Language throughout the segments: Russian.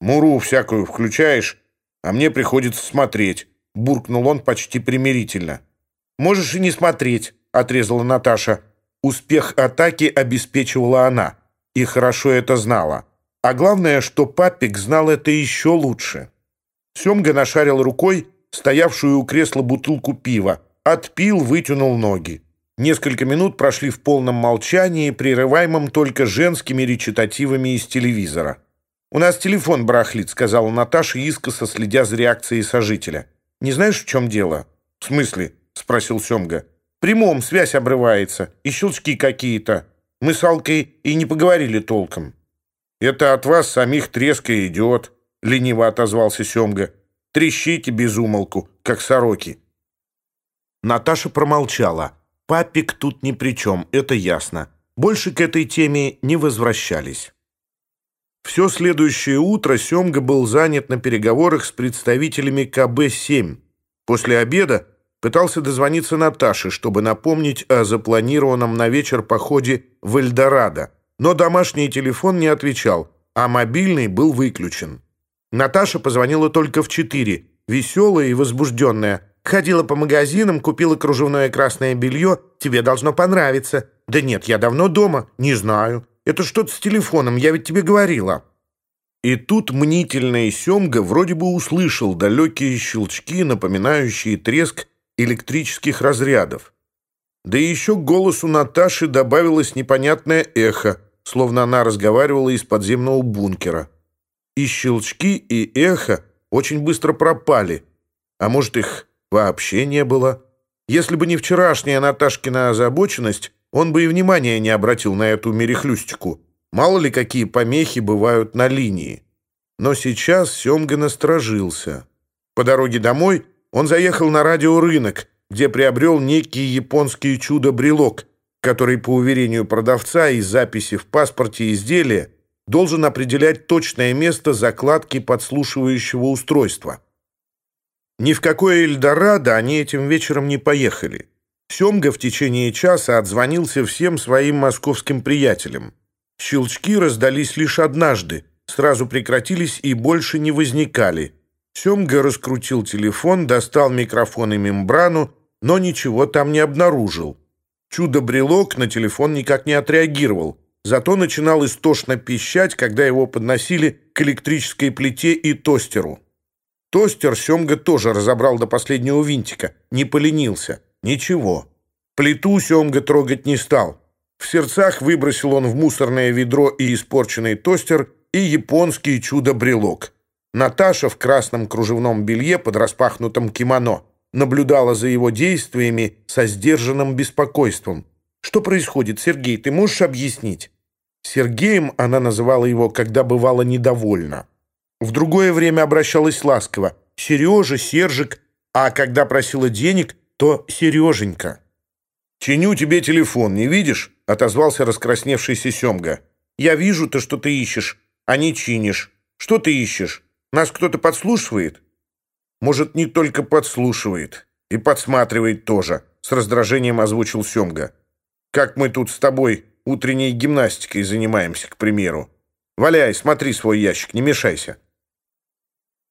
«Муру всякую включаешь, а мне приходится смотреть», — буркнул он почти примирительно. «Можешь и не смотреть», — отрезала Наташа. Успех атаки обеспечивала она, и хорошо это знала. А главное, что папик знал это еще лучше. Семга нашарил рукой стоявшую у кресла бутылку пива, отпил, вытянул ноги. Несколько минут прошли в полном молчании, прерываемом только женскими речитативами из телевизора. «У нас телефон барахлит», — сказала Наташа, искоса следя за реакцией сожителя. «Не знаешь, в чем дело?» «В смысле?» — спросил Семга. «Прямом связь обрывается, и щелчки какие-то. Мы с Алкой и не поговорили толком». «Это от вас самих треска идет», — лениво отозвался Семга. «Трещите без умолку, как сороки». Наташа промолчала. Папик тут ни при чем, это ясно. Больше к этой теме не возвращались. Все следующее утро Семга был занят на переговорах с представителями КБ-7. После обеда пытался дозвониться Наташе, чтобы напомнить о запланированном на вечер походе в Эльдорадо, но домашний телефон не отвечал, а мобильный был выключен. Наташа позвонила только в четыре, веселая и возбужденная. «Ходила по магазинам, купила кружевное красное белье. Тебе должно понравиться». «Да нет, я давно дома. Не знаю. Это что-то с телефоном, я ведь тебе говорила». И тут мнительный Семга вроде бы услышал далекие щелчки, напоминающие треск электрических разрядов. Да и еще к голосу Наташи добавилось непонятное эхо, словно она разговаривала из подземного бункера. И щелчки, и эхо очень быстро пропали, а может, их вообще не было. Если бы не вчерашняя Наташкина озабоченность, Он бы и внимания не обратил на эту мерехлюстику. Мало ли какие помехи бывают на линии. Но сейчас Семга насторожился. По дороге домой он заехал на радиорынок, где приобрел некий японский чудо-брелок, который, по уверению продавца и записи в паспорте изделия, должен определять точное место закладки подслушивающего устройства. Ни в какое Эльдорадо они этим вечером не поехали. Семга в течение часа отзвонился всем своим московским приятелям. Щелчки раздались лишь однажды, сразу прекратились и больше не возникали. Семга раскрутил телефон, достал микрофон и мембрану, но ничего там не обнаружил. Чудо-брелок на телефон никак не отреагировал, зато начинал истошно пищать, когда его подносили к электрической плите и тостеру. Тостер Семга тоже разобрал до последнего винтика, не поленился. Ничего. Плиту Семга трогать не стал. В сердцах выбросил он в мусорное ведро и испорченный тостер, и японский чудо-брелок. Наташа в красном кружевном белье под распахнутым кимоно наблюдала за его действиями со сдержанным беспокойством. «Что происходит, Сергей, ты можешь объяснить?» Сергеем она называла его, когда бывала недовольна. В другое время обращалась ласково. «Сережа», «Сержик», а когда просила денег, то Сереженька. чиню тебе телефон, не видишь?» — отозвался раскрасневшийся Семга. «Я вижу то, что ты ищешь, а не чинишь. Что ты ищешь? Нас кто-то подслушивает?» «Может, не только подслушивает. И подсматривает тоже», — с раздражением озвучил Семга. «Как мы тут с тобой утренней гимнастикой занимаемся, к примеру. Валяй, смотри свой ящик, не мешайся».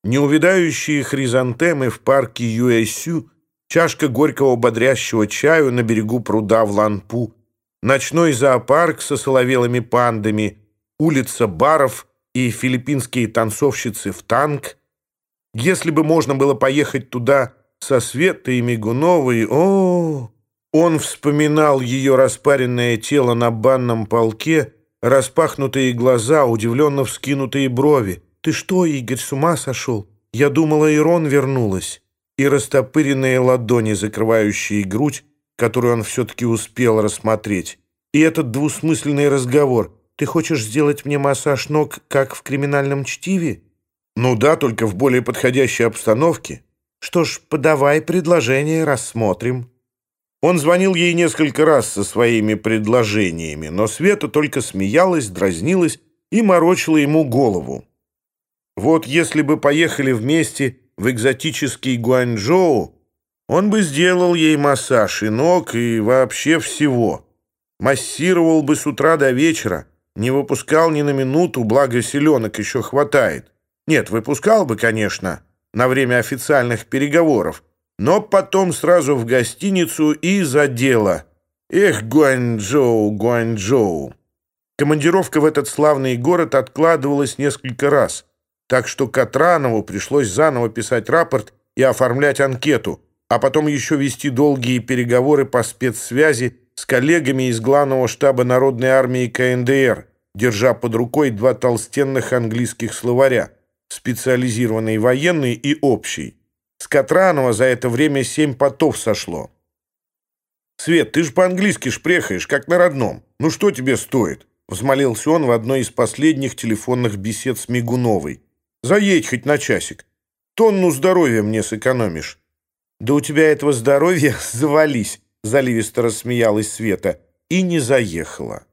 Наташа, которая занималась здесь гимнастикой, увы, не только семгой, закусила губу и уплыла в гостиную. Гуанчжоу, Квантун, город цветов, город пяти овнов, город истинно китайской кухни. Только здесь по-настоящему умеют делать сверхэкзотическое блюдо «Битва тигра с драконом» из ядовитых змей и мяса дикой кошки. Неувядающие хризантемы в парке Юэсю, чашка горького бодрящего чаю на берегу пруда в Ланпу, ночной зоопарк со соловелыми пандами, улица баров и филиппинские танцовщицы в танк. Если бы можно было поехать туда со Светой и Мигуновой, о, Он вспоминал ее распаренное тело на банном полке, распахнутые глаза, удивленно вскинутые брови. «Ты что, Игорь, с ума сошел? Я думала, Ирон вернулась». И растопыренные ладони, закрывающие грудь, которую он все-таки успел рассмотреть. И этот двусмысленный разговор. «Ты хочешь сделать мне массаж ног, как в криминальном чтиве? Ну да, только в более подходящей обстановке. Что ж, подавай предложение, рассмотрим. Он звонил ей несколько раз со своими предложениями, но Света только смеялась, дразнилась и морочила ему голову. Вот если бы поехали вместе в экзотический Гуанчжоу, он бы сделал ей массаж и ног, и вообще всего. Массировал бы с утра до вечера, не выпускал ни на минуту, благо селенок еще хватает. Нет, выпускал бы, конечно, на время официальных переговоров, но потом сразу в гостиницу и за дело. Эх, Гуанчжоу, Гуанчжоу. Командировка в этот славный город откладывалась несколько раз, так что Катранову пришлось заново писать рапорт и оформлять анкету, а потом еще вести долгие переговоры по спецсвязи с коллегами из главного штаба Народной армии КНДР, держа под рукой два толстенных английских словаря, специализированный военный и общий. С Катранова за это время семь потов сошло. «Свет, ты же по-английски шпрехаешь, как на родном. Ну что тебе стоит?» Взмолился он в одной из последних телефонных бесед с Мигуновой. «Заедь хоть на часик. Тонну здоровья мне сэкономишь». «Да у тебя этого здоровья завались», — заливисто рассмеялась Света. И не заехала.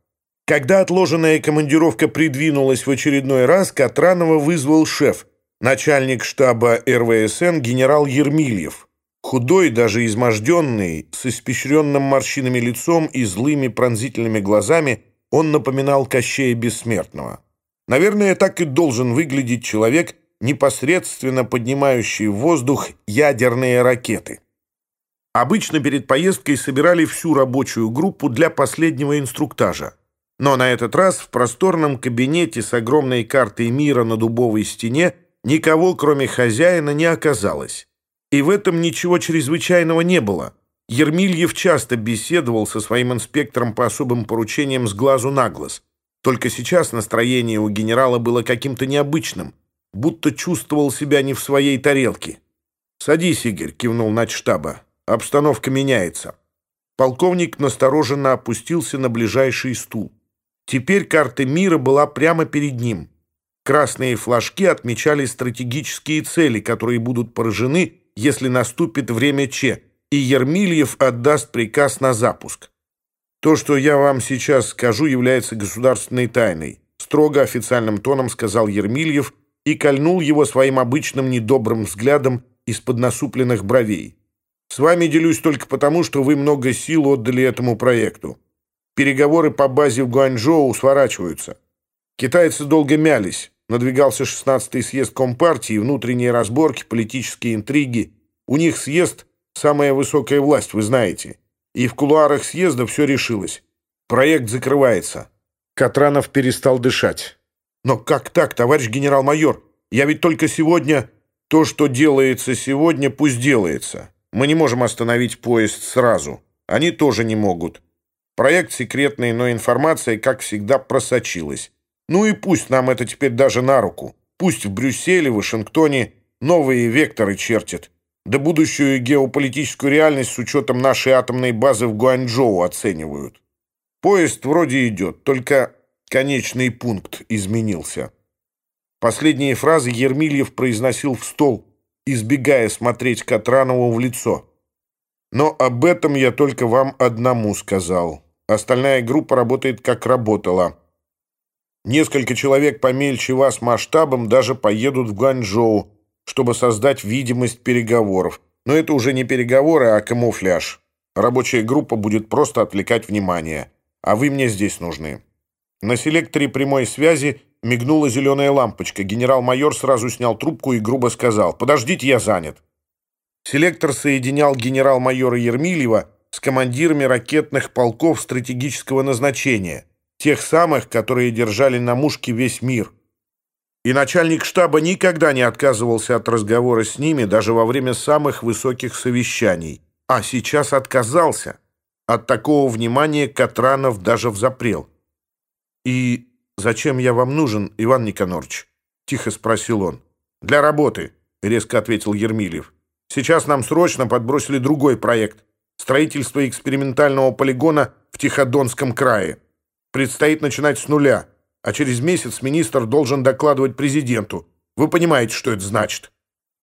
Когда отложенная командировка придвинулась в очередной раз, Катранова вызвал шеф — начальник штаба РВСН генерал Ермильев, худой, даже изможденный, с испещренным морщинами лицом и злыми пронзительными глазами, он напоминал Кощея Бессмертного. Наверное, так и должен выглядеть человек, непосредственно поднимающий в воздух ядерные ракеты. Обычно перед поездкой собирали всю рабочую группу для последнего инструктажа. Но на этот раз в просторном кабинете с огромной картой мира на дубовой стене никого, кроме хозяина, не оказалось. И в этом ничего чрезвычайного не было. Ермильев часто беседовал со своим инспектором по особым поручениям с глазу на глаз – только сейчас настроение у генерала было каким-то необычным, будто чувствовал себя не в своей тарелке. «Садись, Игорь», — кивнул начштаба. «Обстановка меняется». Полковник настороженно опустился на ближайший стул. Теперь карта мира была прямо перед ним. Красные флажки отмечали стратегические цели, которые будут поражены, если наступит время Че, и Ермильев отдаст приказ на запуск. То, что я вам сейчас скажу, является государственной тайной, строго официальным тоном сказал Ермильев и кольнул его своим обычным недобрым взглядом из-под насупленных бровей. С вами делюсь только потому, что вы много сил отдали этому проекту. Переговоры по базе в Гуанчжоу сворачиваются. Китайцы долго мялись. Надвигался 16-й съезд Компартии, внутренние разборки, политические интриги. У них съезд – самая высокая власть, вы знаете. И в кулуарах съезда все решилось. Проект закрывается. Катранов перестал дышать. «Но как так, товарищ генерал-майор? Я ведь только сегодня...» «То, что делается сегодня, пусть делается. Мы не можем остановить поезд сразу. Они тоже не могут. Проект секретный, но информация, как всегда, просочилась. Ну и пусть нам это теперь даже на руку. Пусть в Брюсселе, Вашингтоне новые векторы чертят. Да будущую геополитическую реальность с учетом нашей атомной базы в Гуанчжоу оценивают. Поезд вроде идет, только конечный пункт изменился. Последние фразы Ермильев произносил в стол, избегая смотреть Катранову в лицо. Но об этом я только вам одному сказал. Остальная группа работает как работала. Несколько человек помельче вас масштабом даже поедут в Ганчжоу, чтобы создать видимость переговоров. Но это уже не переговоры, а камуфляж. Рабочая группа будет просто отвлекать внимание. А вы мне здесь нужны. На селекторе прямой связи мигнула зеленая лампочка. Генерал-майор сразу снял трубку и грубо сказал «Подождите, я занят». Селектор соединял генерал-майора Ермильева с командирами ракетных полков стратегического назначения тех самых, которые держали на мушке весь мир. И начальник штаба никогда не отказывался от разговора с ними даже во время самых высоких совещаний. А сейчас отказался. От такого внимания Катранов даже взапрел. «И зачем я вам нужен, Иван Никонорович?» — тихо спросил он. «Для работы», — резко ответил Ермильев. «Сейчас нам срочно подбросили другой проект — строительство экспериментального полигона в Тиходонском крае». Предстоит начинать с нуля, А через месяц министр должен докладывать президенту. Вы понимаете, что это значит?»